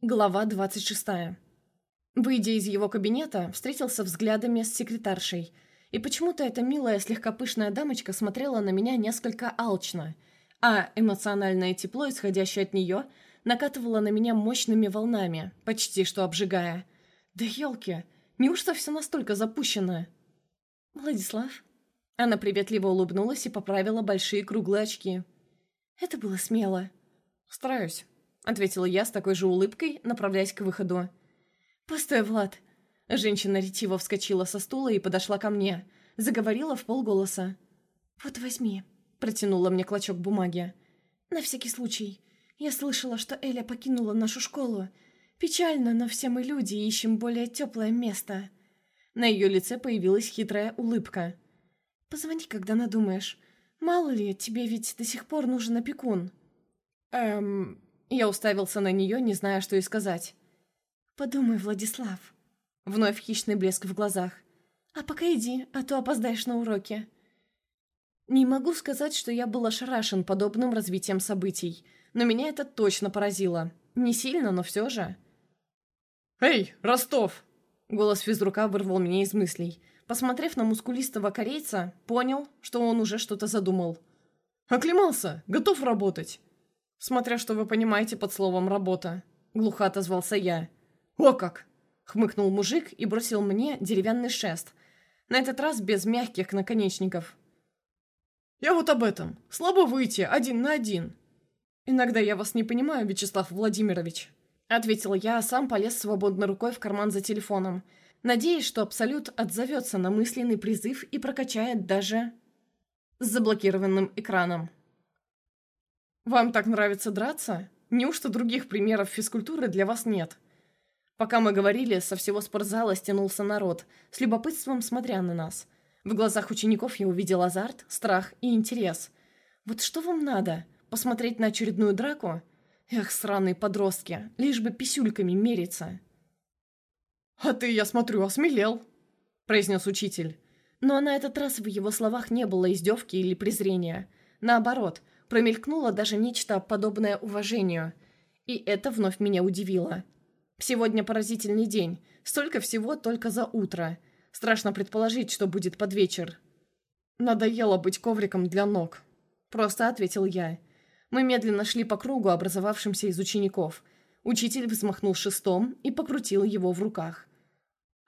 Глава 26. Выйдя из его кабинета, встретился взглядами с секретаршей. И почему-то эта милая, слегка пышная дамочка смотрела на меня несколько алчно, а эмоциональное тепло, исходящее от нее, накатывало на меня мощными волнами, почти что обжигая. Да елки, неужто все настолько запущено? «Владислав?» Она приветливо улыбнулась и поправила большие круглые очки. «Это было смело». «Стараюсь», ответила я с такой же улыбкой, направляясь к выходу. «Постой, Влад!» Женщина ретиво вскочила со стула и подошла ко мне. Заговорила в полголоса. «Вот возьми», — протянула мне клочок бумаги. «На всякий случай. Я слышала, что Эля покинула нашу школу. Печально, но все мы люди ищем более теплое место». На ее лице появилась хитрая улыбка. «Позвони, когда надумаешь. Мало ли, тебе ведь до сих пор нужен опекун». «Эм, я уставился на нее, не зная, что и сказать. «Подумай, Владислав». Вновь хищный блеск в глазах. «А пока иди, а то опоздаешь на уроки». Не могу сказать, что я был ошарашен подобным развитием событий, но меня это точно поразило. Не сильно, но все же. «Эй, Ростов!» Голос физрука вырвал меня из мыслей. Посмотрев на мускулистого корейца, понял, что он уже что-то задумал. «Оклемался! Готов работать!» «Смотря что вы понимаете под словом «работа», — глухо отозвался я. «О как!» — хмыкнул мужик и бросил мне деревянный шест. На этот раз без мягких наконечников. «Я вот об этом. Слабо выйти один на один». «Иногда я вас не понимаю, Вячеслав Владимирович», — ответил я, а сам полез свободной рукой в карман за телефоном, надеясь, что Абсолют отзовется на мысленный призыв и прокачает даже с заблокированным экраном. «Вам так нравится драться? Неужто других примеров физкультуры для вас нет?» Пока мы говорили, со всего спортзала стянулся народ, с любопытством смотря на нас. В глазах учеников я увидел азарт, страх и интерес. «Вот что вам надо? Посмотреть на очередную драку? Эх, сраные подростки, лишь бы писюльками мериться!» «А ты, я смотрю, осмелел», — произнес учитель. Но на этот раз в его словах не было издевки или презрения. Наоборот, промелькнуло даже нечто подобное уважению. И это вновь меня удивило. Сегодня поразительный день. Столько всего только за утро. Страшно предположить, что будет под вечер. «Надоело быть ковриком для ног», — просто ответил я. Мы медленно шли по кругу, образовавшимся из учеников. Учитель взмахнул шестом и покрутил его в руках.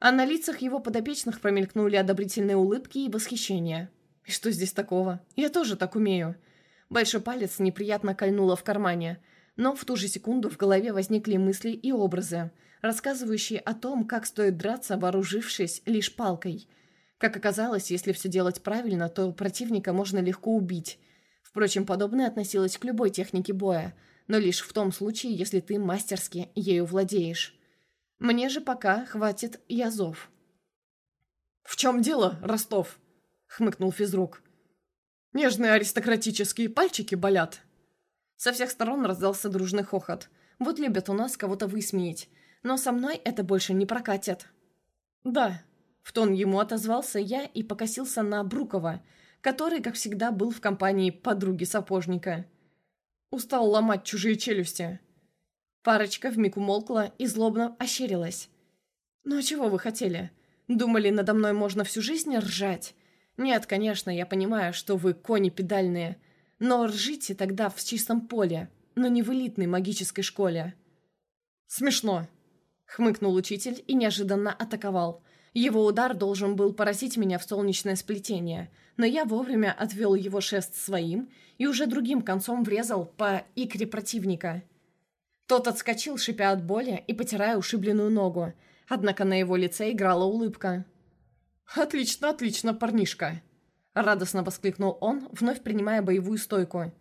А на лицах его подопечных промелькнули одобрительные улыбки и восхищение. Что здесь такого? Я тоже так умею. Большой палец неприятно кольнуло в кармане, но в ту же секунду в голове возникли мысли и образы, рассказывающие о том, как стоит драться, вооружившись лишь палкой. Как оказалось, если все делать правильно, то противника можно легко убить. Впрочем, подобное относилось к любой технике боя, но лишь в том случае, если ты мастерски ею владеешь. Мне же пока хватит язов. «В чем дело, Ростов?» — хмыкнул физрук. Нежные аристократические пальчики болят». Со всех сторон раздался дружный хохот. Вот любят у нас кого-то высмеять. Но со мной это больше не прокатит. «Да», — в тон ему отозвался я и покосился на Брукова, который, как всегда, был в компании подруги сапожника. Устал ломать чужие челюсти. Парочка вмиг умолкла и злобно ощерилась. «Ну а чего вы хотели? Думали, надо мной можно всю жизнь ржать? Нет, конечно, я понимаю, что вы кони педальные, но ржите тогда в чистом поле, но не в элитной магической школе. Смешно, хмыкнул учитель и неожиданно атаковал. Его удар должен был поразить меня в солнечное сплетение, но я вовремя отвел его шест своим и уже другим концом врезал по икре противника. Тот отскочил, шипя от боли и потирая ушибленную ногу, однако на его лице играла улыбка. «Отлично, отлично, парнишка!» Радостно воскликнул он, вновь принимая боевую стойку.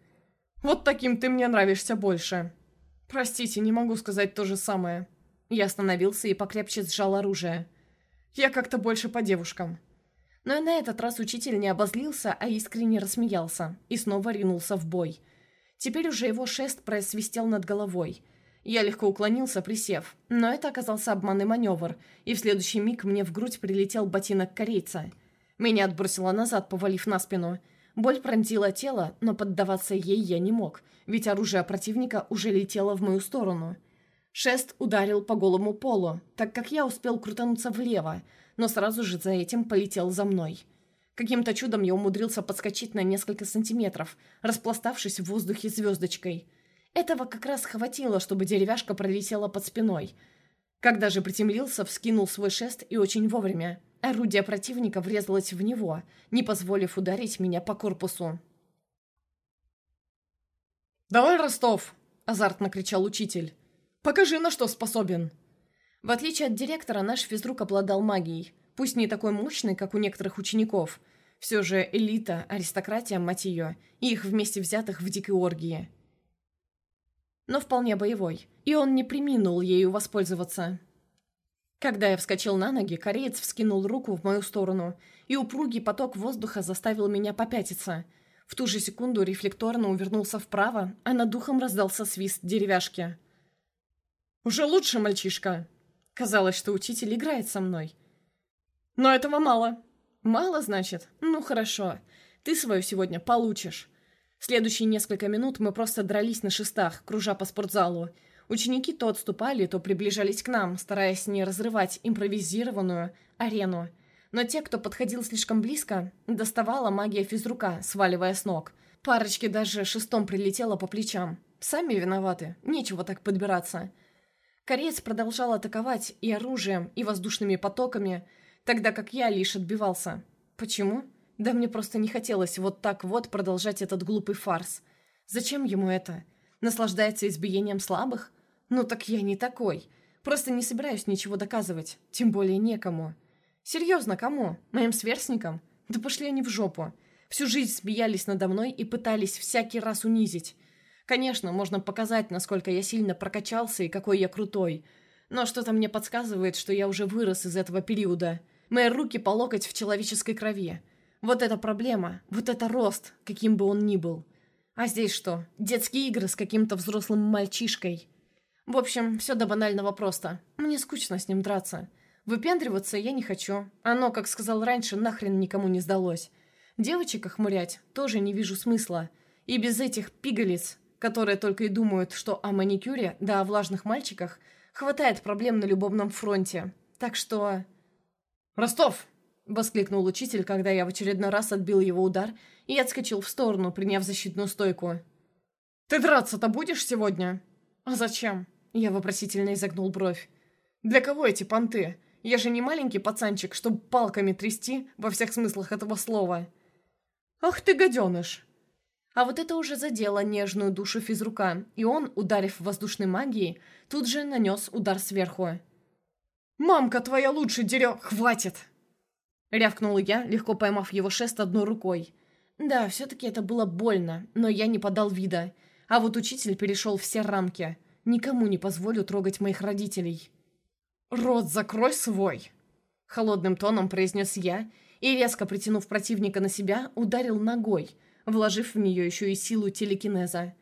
«Вот таким ты мне нравишься больше!» «Простите, не могу сказать то же самое». Я остановился и покрепче сжал оружие. «Я как-то больше по девушкам». Но и на этот раз учитель не обозлился, а искренне рассмеялся и снова ринулся в бой. Теперь уже его шест просвистел над головой – я легко уклонился, присев, но это оказался обманный маневр, и в следующий миг мне в грудь прилетел ботинок корейца. Меня отбросило назад, повалив на спину. Боль пронзила тело, но поддаваться ей я не мог, ведь оружие противника уже летело в мою сторону. Шест ударил по голому полу, так как я успел крутануться влево, но сразу же за этим полетел за мной. Каким-то чудом я умудрился подскочить на несколько сантиметров, распластавшись в воздухе звездочкой. Этого как раз хватило, чтобы деревяшка пролетела под спиной. Когда же приземлился, вскинул свой шест и очень вовремя. Орудие противника врезалось в него, не позволив ударить меня по корпусу. «Давай, Ростов!» – азартно кричал учитель. «Покажи, на что способен!» В отличие от директора, наш физрук обладал магией. Пусть не такой мощный, как у некоторых учеников. Все же элита, аристократия, мать ее, и их вместе взятых в дикой оргии. Но вполне боевой. И он не приминул ею воспользоваться. Когда я вскочил на ноги, кореец вскинул руку в мою сторону, и упругий поток воздуха заставил меня попятиться. В ту же секунду рефлекторно увернулся вправо, а над духом раздался свист деревяшки. «Уже лучше, мальчишка!» Казалось, что учитель играет со мной. «Но этого мало!» «Мало, значит? Ну, хорошо. Ты свою сегодня получишь». Следующие несколько минут мы просто дрались на шестах, кружа по спортзалу, Ученики то отступали, то приближались к нам, стараясь не разрывать импровизированную арену. Но те, кто подходил слишком близко, доставала магия физрука, сваливая с ног. Парочке даже шестом прилетело по плечам. Сами виноваты, нечего так подбираться. Кореец продолжал атаковать и оружием, и воздушными потоками, тогда как я лишь отбивался. Почему? Да мне просто не хотелось вот так вот продолжать этот глупый фарс. Зачем ему это? Наслаждается избиением слабых? «Ну так я не такой. Просто не собираюсь ничего доказывать. Тем более некому». «Серьезно, кому? Моим сверстникам? Да пошли они в жопу. Всю жизнь смеялись надо мной и пытались всякий раз унизить. Конечно, можно показать, насколько я сильно прокачался и какой я крутой. Но что-то мне подсказывает, что я уже вырос из этого периода. Мои руки по локоть в человеческой крови. Вот это проблема, вот это рост, каким бы он ни был. А здесь что? Детские игры с каким-то взрослым мальчишкой. В общем, все до банального просто. Мне скучно с ним драться. Выпендриваться я не хочу. Оно, как сказал раньше, нахрен никому не сдалось. Девочек охмурять тоже не вижу смысла. И без этих пигалиц, которые только и думают, что о маникюре, да о влажных мальчиках, хватает проблем на любовном фронте. Так что... «Ростов!» — воскликнул учитель, когда я в очередной раз отбил его удар и отскочил в сторону, приняв защитную стойку. «Ты драться-то будешь сегодня?» «А зачем?» Я вопросительно изогнул бровь. «Для кого эти понты? Я же не маленький пацанчик, чтобы палками трясти во всех смыслах этого слова». «Ах ты, гаденыш!» А вот это уже задело нежную душу физрука, и он, ударив воздушной магией, тут же нанес удар сверху. «Мамка твоя лучше дерё... Хватит!» Рявкнул я, легко поймав его шест одной рукой. Да, все-таки это было больно, но я не подал вида. А вот учитель перешел все рамки – Никому не позволю трогать моих родителей». «Рот закрой свой!» Холодным тоном произнес я и, резко притянув противника на себя, ударил ногой, вложив в нее еще и силу телекинеза.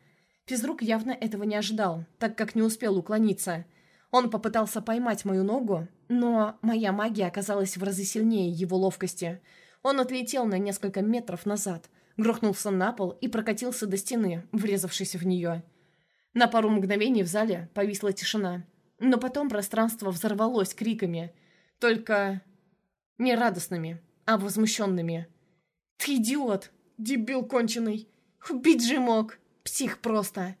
Физрук явно этого не ожидал, так как не успел уклониться. Он попытался поймать мою ногу, но моя магия оказалась в разы сильнее его ловкости. Он отлетел на несколько метров назад, грохнулся на пол и прокатился до стены, врезавшись в нее. На пару мгновений в зале повисла тишина. Но потом пространство взорвалось криками. Только не радостными, а возмущенными. «Ты идиот! Дебил конченый! Убить же мог! Псих просто!»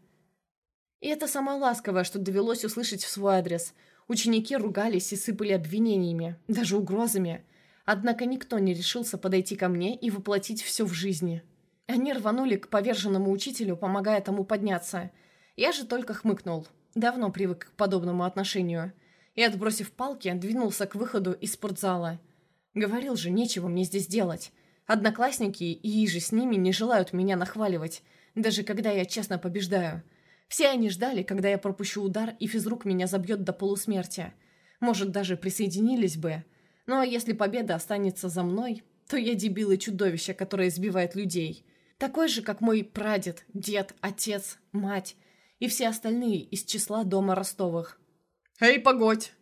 И это самое ласковое, что довелось услышать в свой адрес. Ученики ругались и сыпали обвинениями, даже угрозами. Однако никто не решился подойти ко мне и воплотить все в жизни. Они рванули к поверженному учителю, помогая тому подняться – я же только хмыкнул. Давно привык к подобному отношению. И, отбросив палки, двинулся к выходу из спортзала. Говорил же, нечего мне здесь делать. Одноклассники и иже с ними не желают меня нахваливать, даже когда я честно побеждаю. Все они ждали, когда я пропущу удар, и физрук меня забьет до полусмерти. Может, даже присоединились бы. Но если победа останется за мной, то я дебил и чудовище, которое избивает людей. Такой же, как мой прадед, дед, отец, мать и все остальные из числа дома Ростовых. «Эй, погодь!»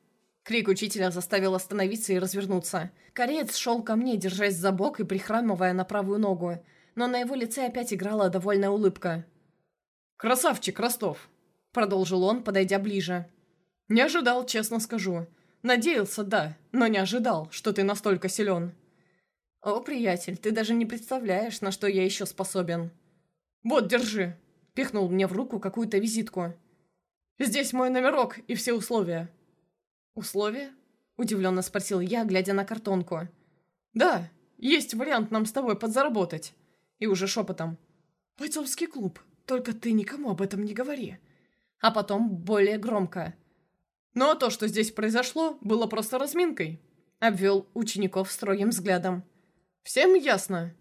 Крик учителя заставил остановиться и развернуться. Кореец шел ко мне, держась за бок и прихрамывая на правую ногу, но на его лице опять играла довольная улыбка. «Красавчик, Ростов!» — продолжил он, подойдя ближе. «Не ожидал, честно скажу. Надеялся, да, но не ожидал, что ты настолько силен». «О, приятель, ты даже не представляешь, на что я еще способен». «Вот, держи!» — пихнул мне в руку какую-то визитку. «Здесь мой номерок и все условия». «Условия?» — удивленно спросил я, глядя на картонку. «Да, есть вариант нам с тобой подзаработать». И уже шепотом. «Бойцовский клуб, только ты никому об этом не говори». А потом более громко. «Ну а то, что здесь произошло, было просто разминкой», — обвел учеников строгим взглядом. «Всем ясно?»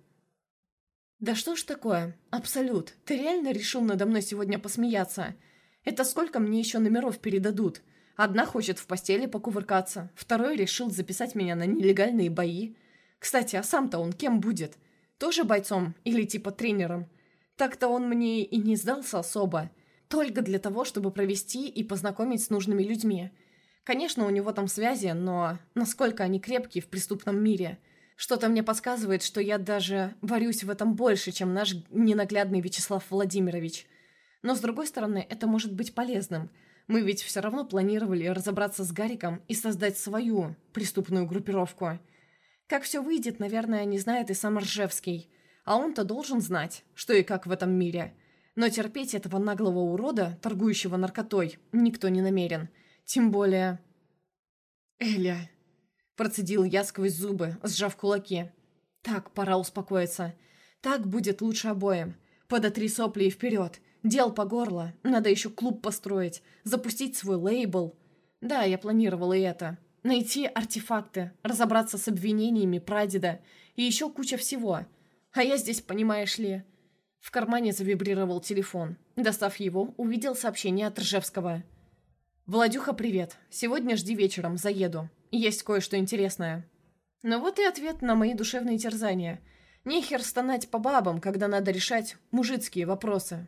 «Да что ж такое? Абсолют, ты реально решил надо мной сегодня посмеяться? Это сколько мне еще номеров передадут? Одна хочет в постели покувыркаться, второй решил записать меня на нелегальные бои. Кстати, а сам-то он кем будет? Тоже бойцом или типа тренером? Так-то он мне и не сдался особо. Только для того, чтобы провести и познакомить с нужными людьми. Конечно, у него там связи, но насколько они крепкие в преступном мире? Что-то мне подсказывает, что я даже варюсь в этом больше, чем наш ненаглядный Вячеслав Владимирович. Но, с другой стороны, это может быть полезным. Мы ведь все равно планировали разобраться с Гариком и создать свою преступную группировку. Как все выйдет, наверное, не знает и сам Ржевский. А он-то должен знать, что и как в этом мире – но терпеть этого наглого урода, торгующего наркотой, никто не намерен. Тем более... «Эля!» Процедил я сквозь зубы, сжав кулаки. «Так, пора успокоиться. Так будет лучше обоим. Подотри сопли и вперед. Дел по горло. Надо еще клуб построить. Запустить свой лейбл. Да, я планировала и это. Найти артефакты. Разобраться с обвинениями прадеда. И еще куча всего. А я здесь, понимаешь ли... В кармане завибрировал телефон. Достав его, увидел сообщение от Ржевского. «Владюха, привет. Сегодня жди вечером, заеду. Есть кое-что интересное». Ну вот и ответ на мои душевные терзания. Нехер стонать по бабам, когда надо решать мужицкие вопросы.